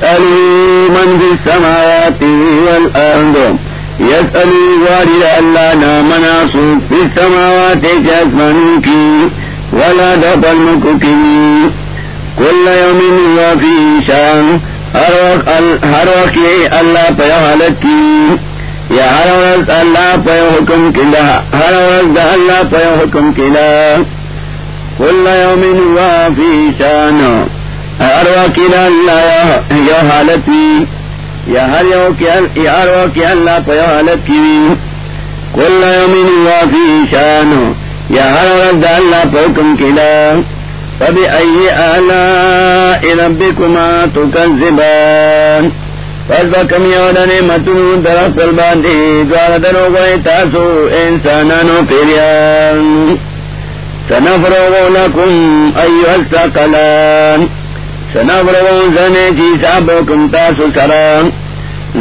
يسألوا من في السماوات والأرض. يسألوا وارد الله نامناسو في السماوات جاسمانوك ولا دفل مكوكي كل يوم هو في شان. ہر وقت یہ اللہ پہ حالت کی یا ہر وقت اللہ پہ حکم کلا ہر وقت اللہ پہ حکم کلا کل یوم ہوا فی شان. ہر وقت اللہ یہ حالت کی یا ہر ہر وقت اللہ پہ حالت کی کل یوم ہوا فی شان یا ہر وقت اللہ پہ حکم کلا فبأي آلاء ربكما تكذبان فالبكم يودن متنون طرف الباندي دوار دنو گئے تاسو انسانانو پیریان سنفرغو لكم أيها الثقلان سنفرغو زنے چی سابکم تاسو سران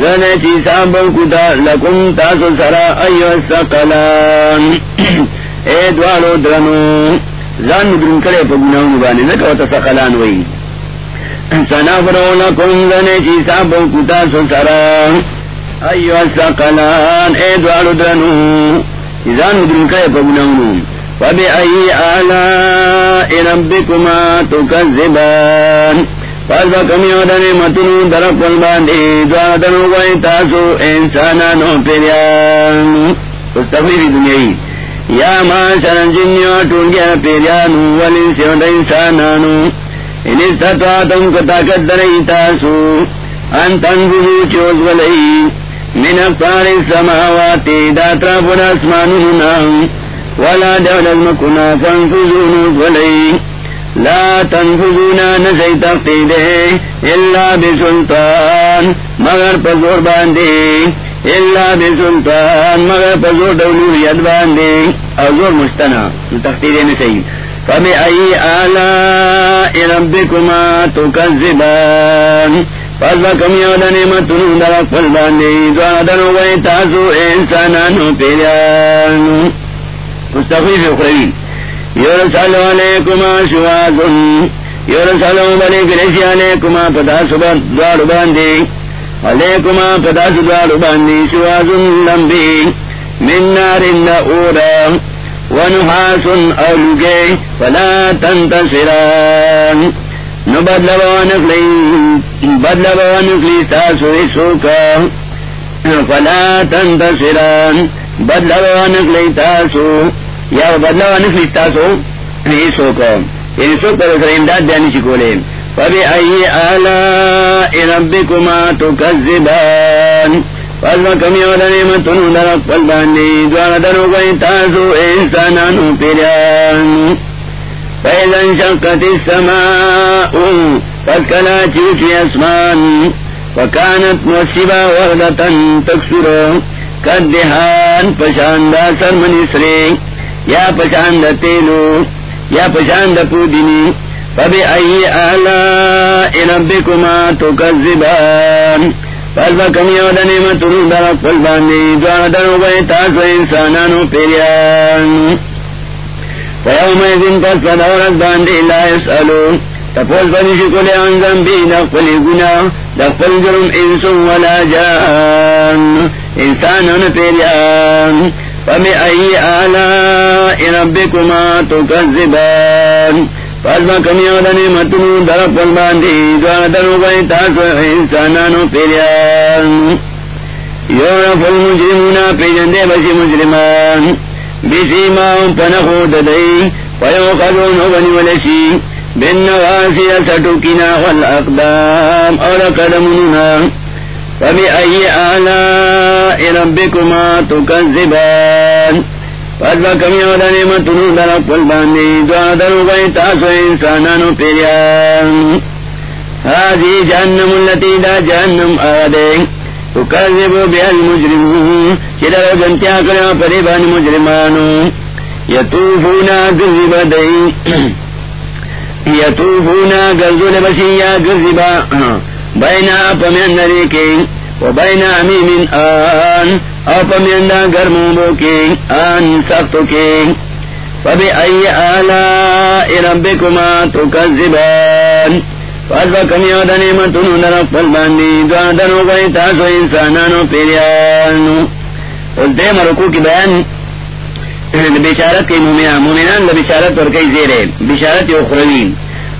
زنے چی سابکو لكم تاسو سرا أيها الثقلان اے دوارو درنو. زان مدرن کرے پا گناہ مبانے نکا وطا سقلان وئی. سنا فرونا کن دنے چی سابو کتا سو سرا. ایو سقلان. اے دوارو درنو. زان مدرن کرے پا گناہ مبانے فبی ای آلائی ربکما تکذبان فالبا کمیو درق والباندی دوار دنو گئی تاسو انسانانو پیریان استفیری دنیای یا ماں شرن جنیو ٹول گیا پیریانو ولی سیون انسانانو ان استطاعتم کو طاقت درئی تاسو ان تنبوزو چوز ولی من اقطار السماوات داترا پر اسمانونا ولا دول المکنا فانفوزونوز ولی لا تنفوزونا نسی تقیدے الا بسلطان. مگر پزور باندے اللہ بے سلطان مگر پزور ڈولوریت باندے ازور مستنا تختیر نے صحیح. فبی ای آلائی ربکما تکذبان. فضا کمیو دنے متنو درک پل باندے دوارا دنو گئے تاسو انسانانو پیرانو مستقیف اخروی. یورسالو علیکما شوازن یورسالو بلی گریسی علیکما پتا سبا دوار باندے علیکما پدا سدوار باندی. شواز لمبی. من نار نعورا ونحاس اولگے فلا تنتصران. نو بدل بوانکلی بدل بوانکلی تاسو سوکا فلا تنتصران. بدل بوانکلی تاسو یا بدل بوانکلی تاسو سوکا یعنی سوکا یعنی رسر امداد دیانی شکولے فبأي آلاء ربكما تكذبان فالما كم يولى نعمة درق فالباني دوار دنو تاسو إنسانانو بيران فإذا انشقت السماء فكلا تشوشي أسمان فكانت موسبا وردة تكسر كالدهان پشاند سر منسري یا پشاند تیلو یا پشاند پودنی فبی ای آلاء ربکما تکذبان. پس فالبا کمیو دنی متنو درق فالبانی دوار دنو گئی تاسو انسانانو پیریان. فیوم ایدن پس فدورت باندی لا يسألو تپوز بنی شکل انزم بی دقل گنا دقل جرم انسو ولا جان. انسانان پیریان. فبی ای آلاء ربکما تکذبان فالما کمیو دنی متنو درق والباندی دوار دنو گئی تاسو انسانانو پیریان یورف المجرمونا پیجندے بسی مجرمان بسی ماؤں پنخو ددئی فیو خلون بنی ولشی بن نواسی سٹوکینا والاقدام اور قدمنا فبی ای آلاء ربکما تکذبان فضبا کمی والا نعمتنو درق پل باندی دعا درو گئی تاسو انسانانو پیریان حاضی جہنم اللتی دا جہنم آدے المجرمون جنتیا پریبان مجرمانو گذبا گذبا بینا پمین نریکی و بینا امیم آن او پمیندا گرمو کے آن سختو کے فبی ای آلائی ربکما تکذبان۔ کمی نعمتونو در اقبل باندی دوان دنو گئی تاسو انسانانو پیریانو اس دے مرکو کی بیان۔ بشارت کی مومنان مومنان بشارت اور کئی زیرے، بشارت یو اخروین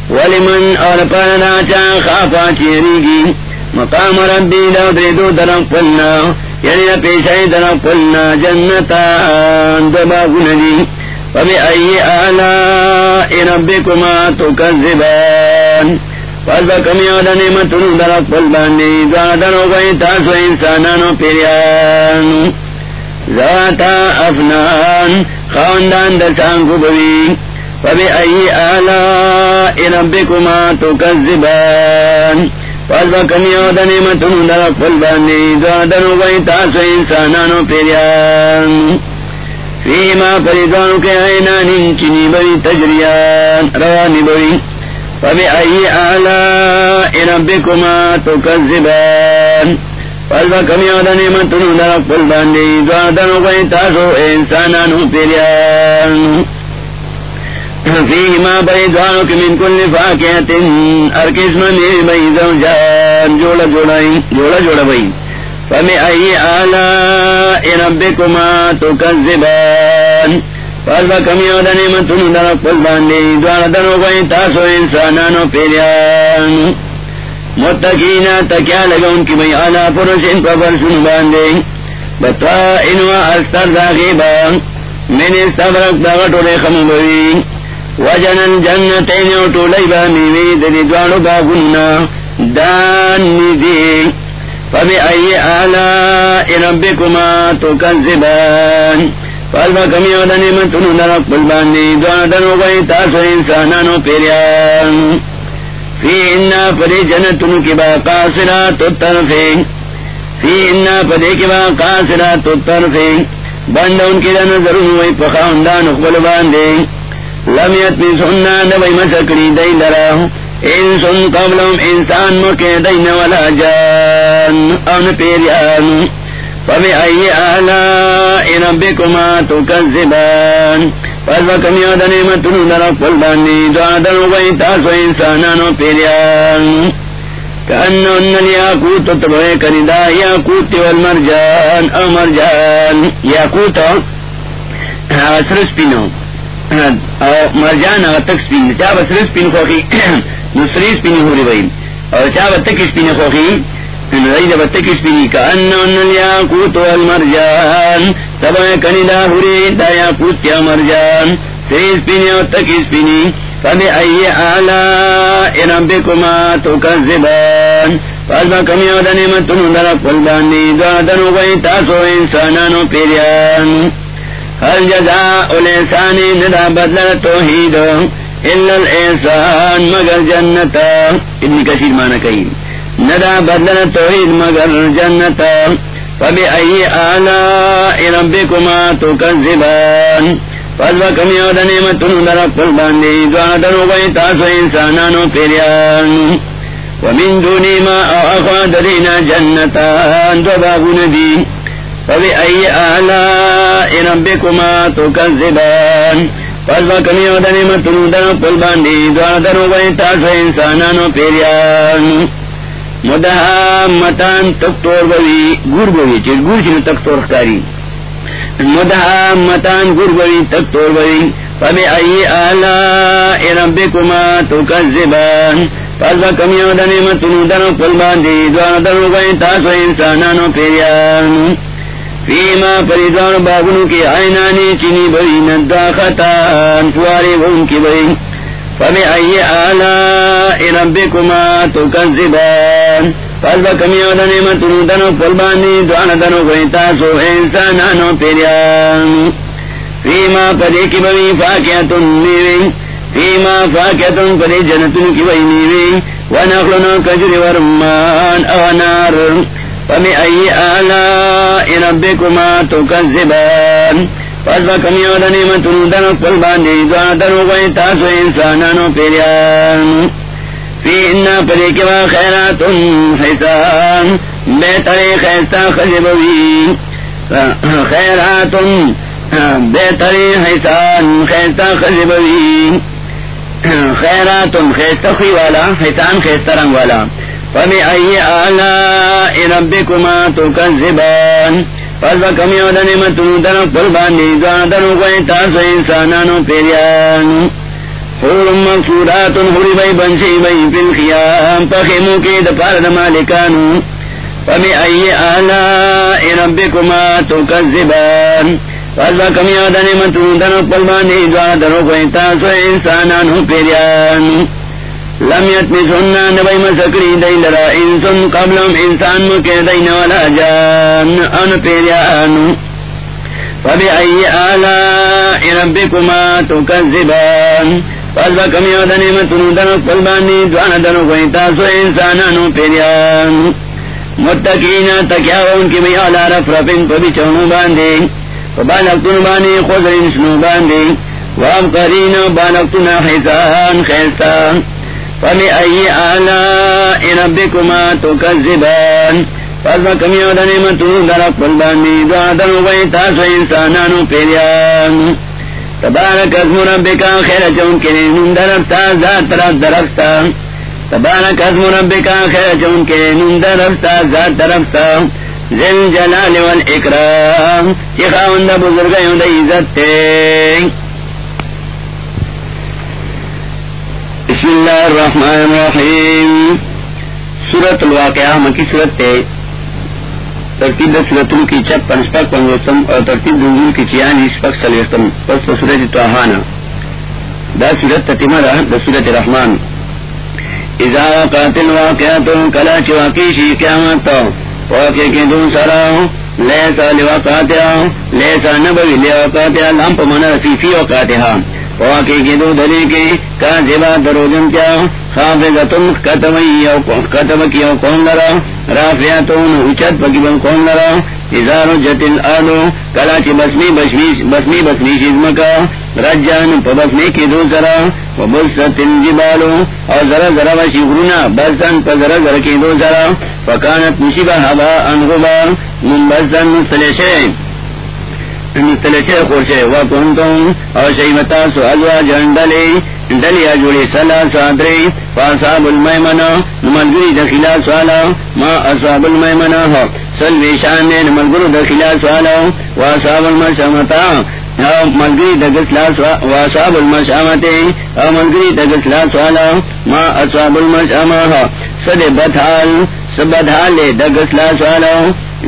ولمن اور پانا چا خافا چیریگی مقام ربی لو دریدو در اقبلنا یعنی پیشائی در اقبلنا جنتا دباغنجی فبی ای آلائی ربکما تکذبان پس کمی نعمتون در اقبل باندی دوادنو گئی تاسو انسانانو پیریانو ذاتا افنان خاندان در سانکو بوی فبی ای آلائی ربکما تکذبان پس کمی نعمتون در اقبل باندی دوادنو گئی تاسو انسانانو پیریانو فیما پریدانو کے اینانی چنی بوی تجریان روانی بوی فبأي آلاء ربكما تكذبان؟ فالبا کمی آدھا نعمتنو در اقبل باندی دوادنو گئی تاسو انسانانو پیریان فیہما بیدوانو کی من کل فاکیت ار قسم میں بئی زوجان، جوڑا جوڑائی جوڑا جوڑا بئی فبأي آلاء ربكما تكذبان پس کمی او دنی متون در اقبل باندی دوار دنو گئی تاسو انسانانو پیریان۔ متقینا تکیا لگا ان کی بھئی آلا پرسن پا برسن باندی بطا انوا استر داغیبا من استبرک داغتو ریخم بوی وجنن جنتین او طولی با میوی دنی دوارو باغننا دان نیدی فبی ای آلاء ربکما تکذبان. پالبا کمی او اور نعمتونو در اقبل باندی دوانا دنو گئی تاسو انسانانو پیریان. فی انا پدی جنتونو کی با قاسرات الطرفی. فی انا پدی کی با قاسرات الطرفی. بند ان کی دن ضرور وی پخاندان اقبل باندی. لمیت بی سننا نبی مسکری دی لرا انسان قبلهم انسان مکی دین ولا جان. ان پیریان فبأي آلاء ربكما تكذبان. کمی اور نعمتونو در اقبل باندی دعا دنو گئی تاسو انسانانو پیریان کانو ان الیاقوت تبوئے کندا یاقوت والمرجان. او مرجان. یاقوت اسر سپینو. او مرجان تک سپین چا بسر سپین خوخی نسری سپینی ہو رہی بھئی اور چا بتک سپین خوخی الياقوت والمرجان. تبا کنی دا ہوری دا یاقوت یا مرجان. فبی ای ربکما تکذبان. کمی در اقبل باندی دنو گئی تاسو انسانانو پیریان. ہر جزاء الیسانی ندا بدل توحید الا الیسان مگر جنتا ابن کثیر معنی کئی ندا بدل توحید مگر جنت فبی ای آلائی ربکما تکذبان فضل کمی او دنیمتن در اقبل باندی دوادنو بای تاسو انسانانو پیریان ومن دونی ما او اخوا درینا جنتان دو باغون دی فبی ای آلائی ربکما تکذبان فضل کمی او دنیمتن در اقبل باندی دوادنو بای تاسو انسانانو پیریان. مدہا متان تک توڑ بوی گر بوی چل گر چل تک توڑ کاری مدہا متان گر بوی، تک توڑ بوی. فبی ای آلائی ربکما تکذبان کمی او دنی متنو دنو قل باندی دوان دنو گئی تاسو انسانانو پیریان. فیما پریدوان بابنو کی آئینانی چنی بوی نداختان فواری بون کی بوی فبأي آلاء ربكما تكذبان فالبا کمی او نعمتونو دنو قربانی دوانا دنو کوئی تاسو انسانانو پیریان. فیما پدی کی بوی فاکیتن نیوی فیما فاکیتن پدی جنتن کی بوی نیوی ونخلنو کجر ورمان او نار فبأي آلاء ربكما تكذبان؟ پس کمی اور نعمتونو دنو قل باندی دوانا دنو گئی تاسو انسانانو پیریان فی انا پدی کوا خیرات حسان بیتری خیستا خجبوی خیرات بیتری حسان خیستا خجبوی خیرا تم خیستخی والا، حسان خیست رنگ والا. پمی ائی آلہ رب کما تو کذبان پس با کمی و دنمتو دنو قربانی دوان دنو کوئی تاسو انسانانو پیریانو حور مقصورات حوری بی بنشی بی فی آلاء دنو قلبانی دعا درو لم یتمی سننا نبی مسکری دی لرا انسان قبلم انسان مکے دین والا جان ان پیریانو فبی ای آلاء ربکما تکذبان فضا کمی آدھنے متو دنو قلبانی دعا درو کوئی تاسو انسانانو پیریانو متقین تکیا ان کی بھی اعلی رف رفن پبی چونو باندے بالکتن بانے خزرین سنو باندے وام کرین بالکتن حسان خیستا فمی ای آلاء ربکما تکذبان فضا کمی و دنمتو در اقبل باندے دعا دنو گئی تاسو انسانانو پیریان تبارک اسم ربکا خیر چون کنین درفتا ذات طرف درفتا تبارک اسم ربکا خیر چون کے نندر رفتا ذات طرفتا ذل جلال والاکرام چی خاوند بزرگیوں دا عزت تے بسم اللہ الرحمن الرحیم۔ سورت الواقعہ، مکی سورت تے۔ ترتیب سورتوں کی چپ پنسپک پنوستم اور ترتیب دنگل کی چیانیس پک سلیستم پس سورت توحانا دا سورت تتیمہ دا سورت رحمان۔ اذا قاتل واقعات کلا چواقی شی قیامت۔ واقع کی دون سرا لیسا لوقاتیا لیسا نبوی لوقاتیا لامپ من رفیفی وقاتها واقع کی دو دلی کی، کا زبا دروجن کیا، خافضتن کتوی کتو کیو کون لرا رافیاتون اچت پکی بن کون لرا ازارو جتل آلو کلا چی بسمی بسمی بسمی شزمکا رجان پا بسمی کی دو سرا، و بلست الجبالو او ذرا ذرا وشی غرونا بلسن پا ذرا ذرا کی دو سرا، فکانت مشیبہ حبا انغبا، من بلسن مستلشے مستلشے خورشے وکنتم او شیمتا سو ازوا جوڑی سلا سادری فاصاب المیمنا دخلا سوالا ما اصاب المیمنا ہو سلوی شان نے نمالگرو دخلا سوالا واصاب المشامتا ملگری دگسلا واصاب المشامتے او ملگری ما اصاب سد بدحال سبدحال دگسلا سوالا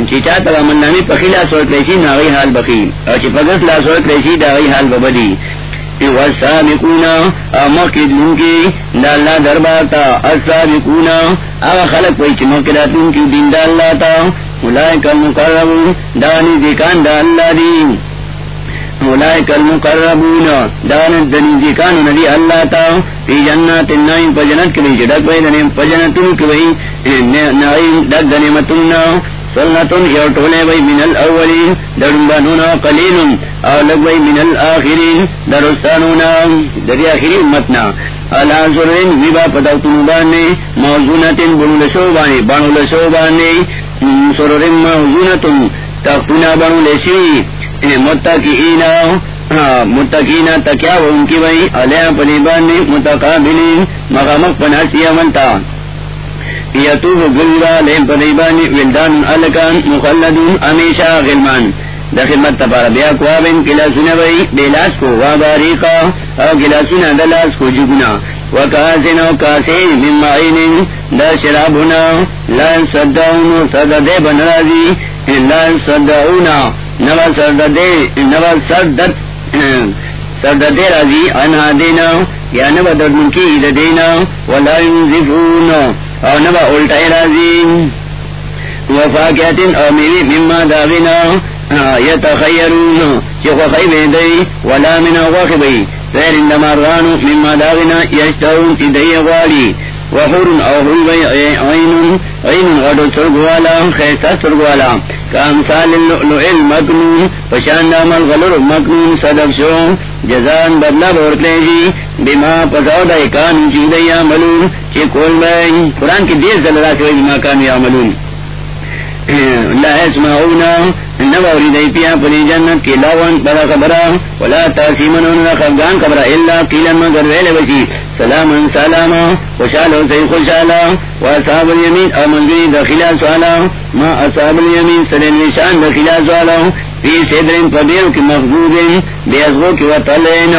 چیچا تبا من نامی پخیلا سوک لیشی ناغی حال بخی. او چی پگسلا سوک لیشی داغی حال ببدی. والسابقون مقدون کی دا اللہ دربار تا. السابقون اغا خلق وی چی مقداتون کی دین دا اللہ تا. ملائک المقربون، دانی ذکان دا اللہ دی. ملائک المقربون، دانی دنی ذکان ندی اللہ تا. فی جنات النائم پجنت کبھی چڈک وی دنیم پجنتون کبھی نائم دک دنیمتون سنتن یو ٹولے بھائی من الاولین، درنبانونا قلیل او لگ بھائی من الاخرین، درستانونا، دری آخری امتنا۔ علا سرین ویبا پتاوتن بانے، موزونتن بنو لشو بانے بانو لشو بانے سرورن موزونتن، تختونا بانو لشی متقینا ہاں، متقینا تکیا ان کی بھائی علیہ پنی بانے متقابلین مقامک پناسی امنتا یتوب گلوا لیم پدیبانی ولدان علکان مخلدون امیشا غلمان. دا خدمت تپارا بیا کوابن کلاسونا بئی بیلاس کو واباریقا او کلاسونا دلاس کو جگنا وکاسن او کاسین من معین دا شرابنا لان صدعون صددے بنرازی، لان صدعونا. نوا صددے، نوا صدد، صددے رازی، انہا دینا. یا نوا دردن کی دینا ولا ينزفون او نبا الٹائی رازی. وفاکیتن او میوی مما داغینا. یتخیرون. چی خوخی بیدئی ولا من غوخ بی. غیر اندمارغانو مما داغینا یشترون چی دی غالی وحور او حور عین عین غدو چرگوالا، خیستا چرگوالا. کامثال اللؤلؤ المکنون پشاند عمل غلر مکنون صدق شو. جزان بدلا بورکلے جی. بما پساو دا اکان چی عملون. چی کول بائی قرآن کی دیر زلرہ سے بیما جی کانو عملون. لا يسمعون. نبوری دی پیا پنی جنت کی لاون بڑا خبرا. ولا تاسیمن خفگان خبرا. الا قیلا مگر ویل بشی سلام سلام خوشحال سی خوشحالا و اصحاب الیمین او منزوری دخلا سوالا ما اصحاب الیمین سلین نشان دخلا سوالا فی سیدرین پبیرو کی مخبودین بیازغو کی وطلین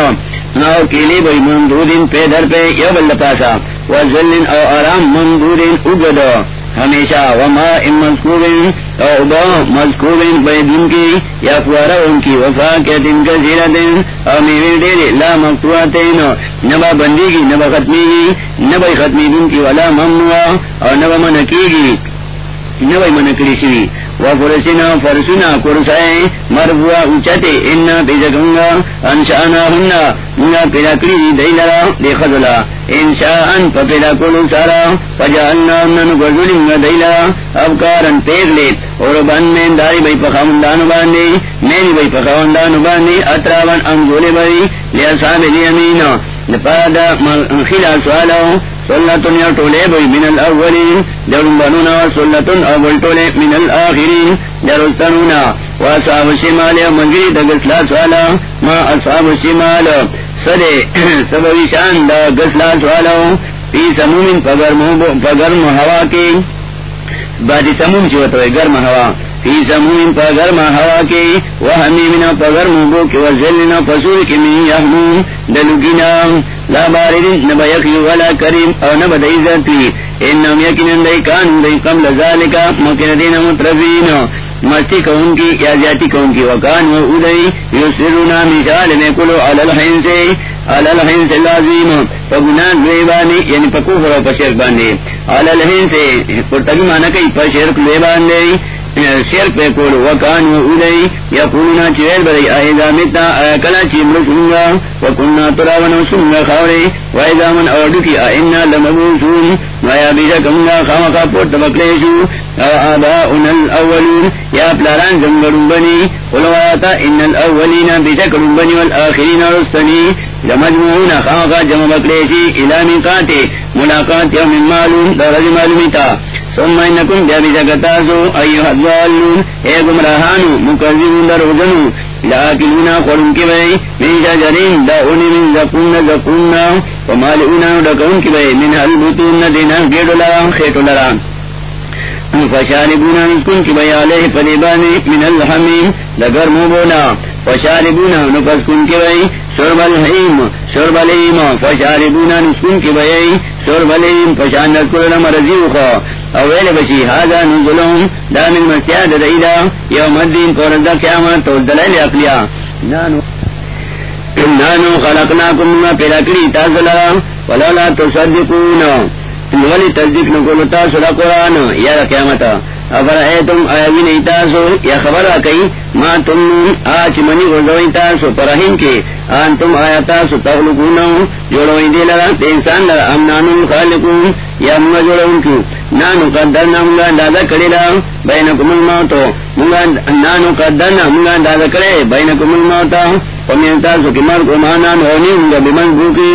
نو کیلی بھائی مندودین پہ در پہ یو بل پاسا و ذلن او آرام مندودین اگدو ہمیشہ وما ام مذکور مذکور بے دن کی یا فوارا ان کی وفا کے دن کا زیرا دن اور میرے ڈیرے لا مقتوات نبا بندی کی نبا ختمی کی نبا ختمی دن کی ولا ممنوع اور نبا من کی گی من کری شوی. وفرسنا فرسنا کرسائے مرفوع اچتے انا پیجکنگا انشانا ہننا منا پیدا کری دی لرا دی خضلا انشاءن پا پیدا کلو سارا فجعلنا ہنن گرزلنگا دی لرا افکارن پیر لیت اور بان میں داری بھئی پخامندانو باندی مینی بھئی پخامندانو باندی اترابان انزولی بھئی. لیا صاحب الیمین نپادا خلا سوالاو سلطن یا ٹولے بھئی من الاولین درن بنونا سلطن اول ٹولے من الاخرین درستنونا و اصحاب الشمال منگری دا گسلا سوالا، ما اصحاب الشمال. سدے سبوی شان دا گسلا سوالا. پی سمومن پگرم ہوا کی. بادی سموم چوتو گرم ہوا. فی سموم پگرم ہوا کی وہ ہمیں پگرم بو کی وزلنا پسور کی من یحمون دلوگینا لا باردن نبا یقی ولا کریم او نبا دا عزتی انہم یقینن دی کان، دی قبل ذالکا مکن دین مترفین مستی کون کی، یا زیادتی کون کی، وکان و اودئی یسرونا مثال میں کلو علی الحین سے علی الحین سے لازیم فگنان دویبانی یعنی پکوفر و پشرک باندے علی الحین سے پرتگی مانا کئی پشرک دویباندے شیر پہ کول وکان و اولئی یا کولنا چویل بری آئیدا متا آیا کلا چی ملسونگا وکننا تراونا سنگا خاوری وائدا من اوڈو کی آئینا لمبوسون ویا بیجا کمگا خامقا پورت بکلیشو آباؤنا الاولون یا پلاران زنگرون بنی قلواتا ان الاولین بیجا کرون بنی والآخرین رستنی لمجموعون خامقا جمع بکلیشی الامی قاتے ملاقات یوم معلوم درج معلومیتا ثم انکم جابی جگتاسو ایوہ الضالون، اے گمراہانو، مکذبون در وزنو لاکلونا کی بھئی من شجرین دعونی من زقون زقون ومالئونا دکون کی بھئی من حلبتون دینا گیڑو لرام، خیٹو لرام. فشاربونا نسکن کی بھئی علیہ پلیبانی من الحمیم، لگر موبونا. فشاربونا نفسکن کی بھئی شرب الحیم شرب الحیم، فشاربونا نسکن کی بھئی شرب الحیم، فشان نسکن مرزیو خوا اویل بشی هذا نزلهم دا من مسیاد دیدا یوم الدین پورد قیامت، تو دلیل اقلیا نانو نانو خلقناکم ما پیدا کری تازلا ولولا تصدقون. ولی تصدیق نکولو تاسو قرآن، یا دا قیامتا. افر اے تم آیوی نہیں تاسو؟ یا خبر آ آکئی، ما تم آچ منی غزوئی تاسو؟ پرہن کے آن تم آیا تاسو تخلقونو جوڑوئی دی لرا تے انسان لرا ام نانو خالقون؟ یا منگا جوڑون کیو نانو قدرنا منگا اندازہ کری لرا بینکم الموتو منگا نانو قدرنا منگا اندازہ کرے، بینکم الموتا ومین تاسو کی مرک امانان ہونی منگا بمنگوکی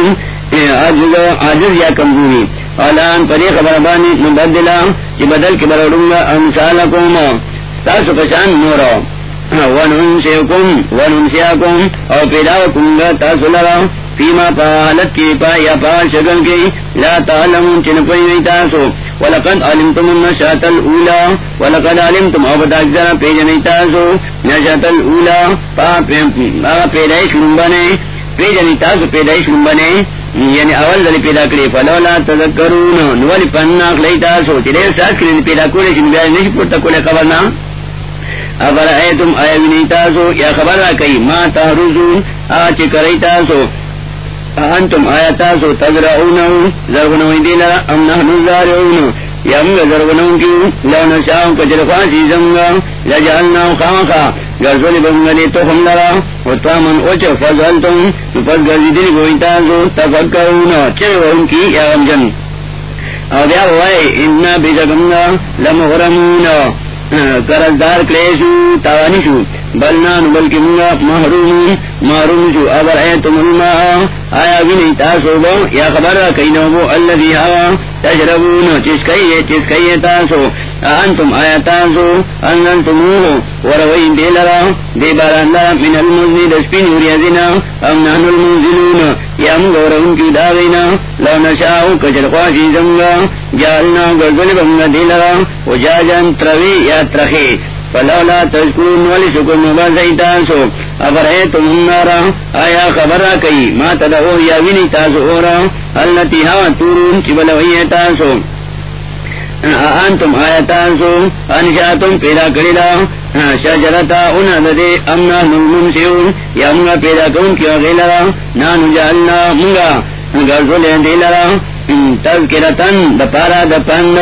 آجز یا کمزوری. اعلان پری خبر بانی مبدلا کی بدل کے برڑوں گا انسال تاسو پشان نورو وننسیکم وننسیاکم او پیدا کم گا تاسو لرا. فیما پا حالت کی پا یا پا شکل کی، لا تعلمون چن پوئی تاسو. ولقد علمتم النشاط الاولا. ولقد علمتم، او بداک ذرا پیجنی تاسو. نشاط الاولا، پا پیدایش رنبنے پیجنی تاسو پیدایش رنبنے یعنی اول دلی پیدا کری فلولا تذکرون. نوالی پننا اخلی تاسو چلے ساس کری پیدا کولی شن بیائی نشی پورتا کولی خبرنا. افر ایتم ایوینی تاسو یا خبر را کئی ما تحرزون آچ کری تاسو انتم آیا تاسو تذرعونو زرغنوی دیلا ام نحنو زارعونو یا منگا زرغنون کیو لو نشاہم کچر خواسی زمگا. لجعلناو خامخا. گرزولی تو لرا فضلتم گرزی دلی گوئیتازو چر وهم کی یا غمجن؟ او بیا ہوئے اننا کلیشو تاوانیشو بلنان بلکی منگا محروم محروم شو ابر ایتم الماء آیا بینی تاسو بو یا خبر کئی نوبو اللذی آوا تشربون چس کئی چس کئی تاسو۔ انتم آیا تاسو انتموه وروین دی لرا دی باران لرا من المزنی دسپین وریازینا ام نحن المنزلون؟ یا مغورون کی داغینا لو نشاو کچر خواشی زمگا جالنا گرزل بمگا دی لرا وجاجن تروی یا ترخی فلولا تذکرون ولی شکر مبازی تاسو افرائیتم النارا آیا خبر کئی ما تدعو یا وینی تاسو اورا اللتی ہوا تورون چی بلوئی تاسو انتم آیتان سو انشاتم پیدا کریلا شجرتا انا دے امنا نمون سیون یا منگا پیدا کون کیا غیلرا نانو جعلنا منگا. گرزو لین دیلرا تذکرتن، دپارا دپند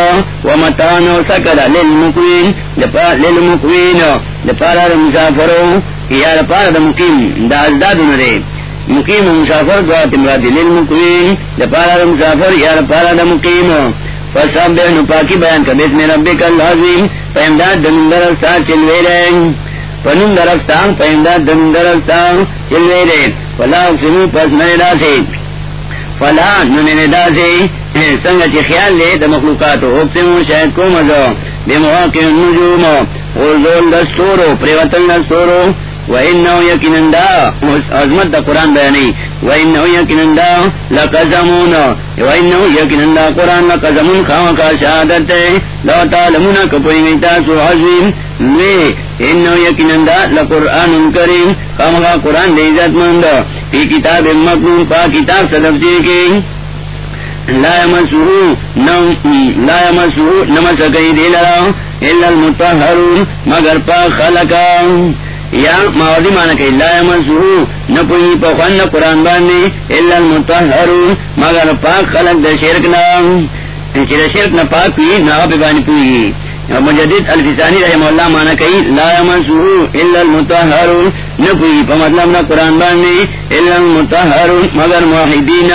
ومتانو سکر للمقوین. للمکوین للمکوین دپارا دمسافرو. یا دپارا دمکیم دا ازدادو نرے. مقیم مسافر دعا تمرادی للمکوین دپارا دمسافر، یا دپارا دمکیم فسب بے نپاکی بیان کا بیس میں ربی کل عظیم پیمداد دنندر افستان چلوے رہے پنندر افستان پیمداد دنندر افستان چلوے رہے فلا اقسمو پس میں دا سے فلا ننے دا سے سنگا چی خیال لے دا مخلوقاتو۔ اقسمو شاید کو مزو بے مواقع النجوم۔ غرزول دستورو، پریوتن دستورو۔ وَإِنَّهُ يَكِنَنْدَا عظمت دا قرآن بیانی. وَإِنَّهُ يَكِنَنْدَا لَقَزَمُونَ. وَإِنَّهُ يَكِنَنْدَا قرآن لَقَزَمُونَ خَوَقَا شَهَدَتَ لَوْ تَعْلَمُونَ كَپُوِي مِتَاسُ عَظِيم لِي إِنَّهُ يَكِنَنْدَا لَقُرْآنٌ كَرِيم خَوَقَا قرآن دے عزت مند. فی کتاب مکنون پا کتاب صدفزی کی لا يمسه لا يمسه نمسكي دي لرا. إلا المطهرون مگر پا یا ماوردی مانا کہ لا منسوہو نپوئی پخوان قرآن باننے اللہ المتحرون مگر پاک خلق دا شرک نام چی دا شرک نا پاک پی نا پی بانی پوئی مجدد الفسانی رحمہ اللہ مانا کئی لا منسوہو اللہ المتحرون نپوئی پا مطلب نا قرآن باننے اللہ المتحرون مگر موحدین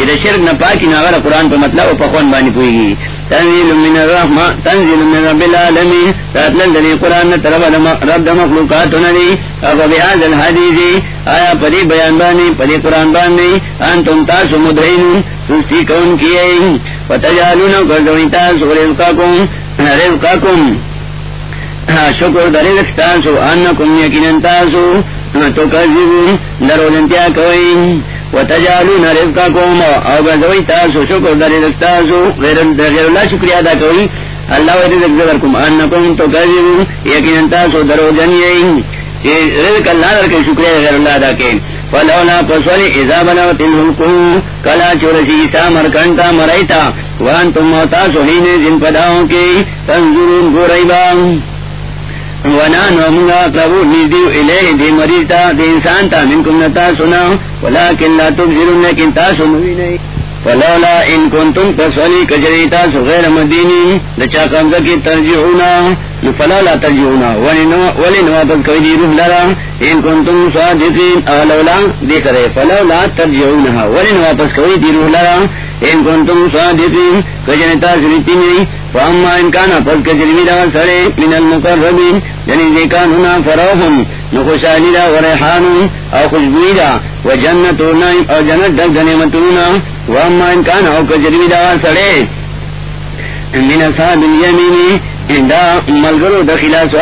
چی دا شرک نا پاکی نا غر قرآن پا مطلب پخوان بانی پوئی گی تنزیل من الرحمن تنزیل من رب العالمین. راتلن دنی قرآن طرف رب دا مخلوقات ندی اگو بیاز الحدیثی آیا پدی بیان بانی پدی قرآن بانی انتم تاسو مدعین سستی کون کیئی فتجالون کردوی تاسو رزقاکم رزقاکم شکر در رزقتاسو انکم یکنن تاسو. تو کذبون درولنتیا کوئی وتجالون رزقكم. او غزوي تاسو، شکر در رزقتاسو غیر غیر الله شکریہ ادا کوي الله رزق ذکرکم انکم تو تکذبون. یقینا تاسو درو جنئی رزق اللہ در کے شکریہ غیر اللہ ادا کے فلولا پسولی اذا بلغت الحلقو کلا چورسی عیسا مرکنتا مرائیتا وانتم موتاسو ہین زن پداؤں کی. تنظرون گوریبا ونان ومنگا قبو نزدیو الیہ دی مریضتا دی انسان تا منکم نتا سنا. ولیکن لا تبزرون لیکن تاسو نوی فلولا ان کنتم تصولی کجری تاسو غیر مدینی. لچا کمزا کی ترجعونا. فلولا ترجعونا. ولی نوابت کوئی دی روح لرا. ان کنتم صادقین. اولولا دیکھ رہے فلولا ترجعونا ولی نوابت کوئی دی روح لرا. ان کنتم فاما پس کجرمی دا سرے من المقربین یعنی دیکان نخوشانی دا او خوشبوئی دا و جنت او جنت دک دنیمتونا، واما ان او کجرمی دا سرے من اصحاب الیمینی دا ملگرو دا خلاص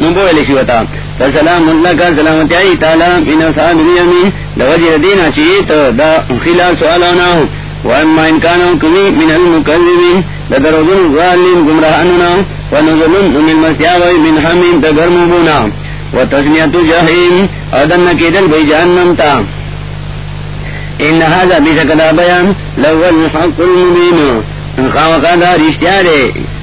نبو علی شوتا فسلام اللہ کا سلامتی آئی تعالی من اصحاب الیمین دا وجہ دینا چیت دا خلاص والانا واما ان كانوا كمي من المكذبين لدرجون ظالم گمراهاننا ونزلون من المسياوي من حميم تغرمبونا وتسمية جهيم ادن كيدن بي جهنم تا ان هذا بشكل بيان لو الحق المبين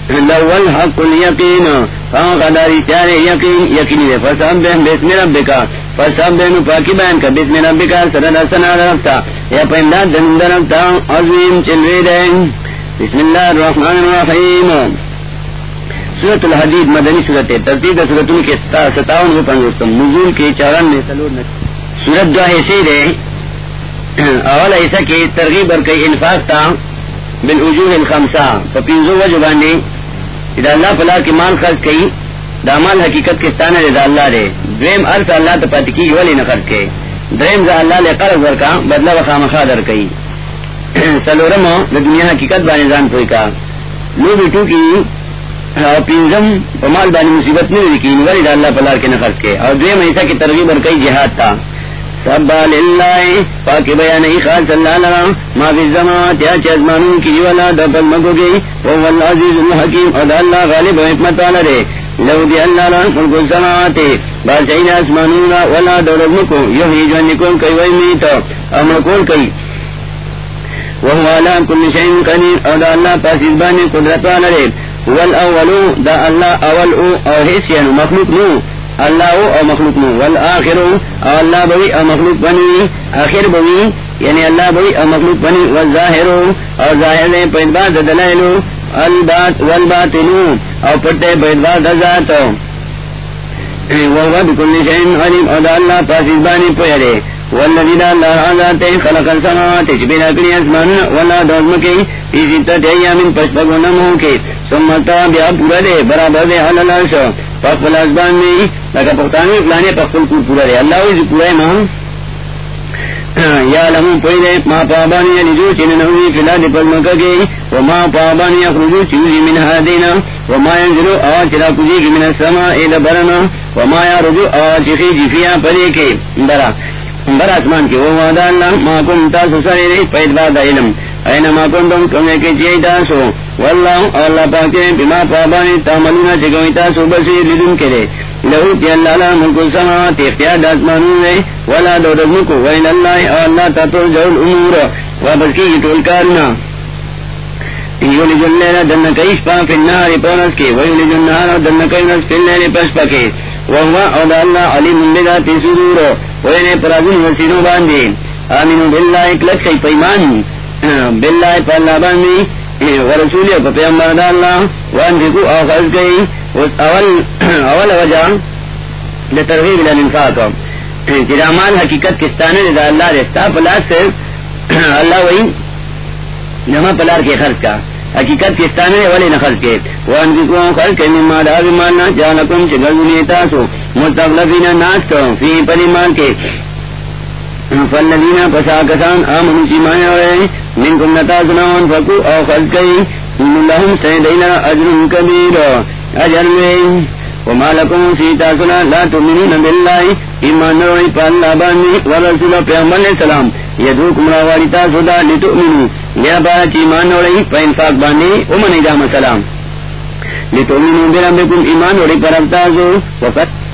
خاوقا دا رشتياري لو الحق اليقين خاوقا دا رشتياري يقين يقيني فسبح باسم ربك فسبح نپاکی بیان کا بسم ربك سرد سنا رفتا یا پیمداد دن رفتا عظیم چلوی دیں بسم اللہ الرحمن الرحیم۔ سورت الحدید مدنی سورت ترتیب سورتوں کے ستاون کو پنجوستم نزول کے چارن میں سورت جو ایسے دے۔ اول ایسا کی ترغیب اور کئی انفاق تھا بالوجوہ الخمسہ۔ پپینزو و جبانے اذا اللہ فلا کی مال خرچ کئی دامال حقیقت کے ستانا رضا اللہ دے۔ دریم ارث اللہ تو پت کی ولی نہ خرچ کے۔ دریم ذا اللہ لے قرض ورکا بدلا و خامخا در کئی۔ سلورم دنیا حقیقت با نظام کوئی کا۔ لو بیٹو کی پینزم پمال بانی مصیبت نہیں یقین ولی دا اللہ پلار کے نفرس کے۔ اور دویم ایسا کی ترغیب اور کئی جہاد تھا سب للہ، پاک بیان خاص اللہ لرا ما فی الزماوات یا چزمانون کی جی جوالا دا پلمکو گئی وہ والعزیز الحکیم، اور اللہ غالب و حکمت والا رے لو دی اللہ را ملک السماوات، بادشاہی اسمانون ولا دولت مکو یحیی جوانکون کئی ویمیتا امرکول کئی۔ وهو على كل شيء قدير او دا اللہ پاسیز بانی قدرت والا رے والاولو دا اللہ اول او او حسین مخلوق نو۔ اللہ او او مخلوق نو. والآخر او اللہ بوی او مخلوق بنی. آخر بوی یعنی اللہ بوی او مخلوق بنی. والظاہر او ظاہر دے پیدباد دلائلو البات والباطنو او پتے پیدباد ذاتو وهو بكل شيء عليم او دا اللہ پاسیز بانی پویرے. والذي لا الله ذات خلق السماوات جبنا كل اسمان ولا دوم کی في ستة ايام پشپگو نمو کی ثم تابع پورا دے، برابر دے على العرش فقل اسبان میں لگا پختانی فلانے پخل کو پورا دے. اللہ وی پورا ہے ماں یا لمو پوئی دے، ما پابانی لجو چن نوی فلا دے دی پزمکا کی وما پابانی اخرجو چوزی جی من حدینا وما ينزلو آج چرا کجی جی کی من السماء الى برنا وما يرجو آج چخی جفیا جی پدے کے. برا بر آسمان کی وہ وعدہ اللہ ما کن تاسو سرے رہی پید بعد علم. این ما کن تم کمے کے چیئی تاسو. واللہ اللہ پاکے بما پابانی تعملونا چکوئی تاسو بسیر لدن کرے. لہو کی اللہ اللہ ملک السماوات اختیار آسمانون رہے ولا دورت مکو وین اللہ اللہ تاتو جول امور وابس کی ٹول کارنا. یولی جلینا دن کئیس پا فی النار پونس کے ویولی جنہار دن کئیس فی النار پس پکے وہوا اور اللہ علی علیم بذات صدور وینے پرازن وسینو باندے. آمینو باللہ ایک لکھ شئی پیمان. باللہ پا اللہ باندے ورسولی پا پیامبر دا اللہ وان فکو آخذ گئی اول اول وجہ لترغیب للانفاق چرا مال حقیقت کستانے دا اللہ رستا پلاس سے اللہ وہی جمع پلار کے خرچ کا حقیقت کستان ہے والے نخل کے وان کی کو خل کے مما دا ماننا جانکم چگل تاسو مستغلفین ناس کو فی پلی مان کے فالذین پسا کسان آمنوا چیمان ہوئے من کم نتا سناون فکو او خل کئی۔ لهم سیدینا اجر کبیر۔ اجر میں۔ وما لكم في تاسنا لا تؤمنون بالله ایمان روی پا اللہ بانی ورسول پیغمبر علیہ السلام یدوکم راواری تاسو دا لتؤمنو۔ لیا بارا چی ایمان روی پا انفاق بانی امن اجام السلام لتؤمنو برمکم ایمان روی پر ابتازو وقت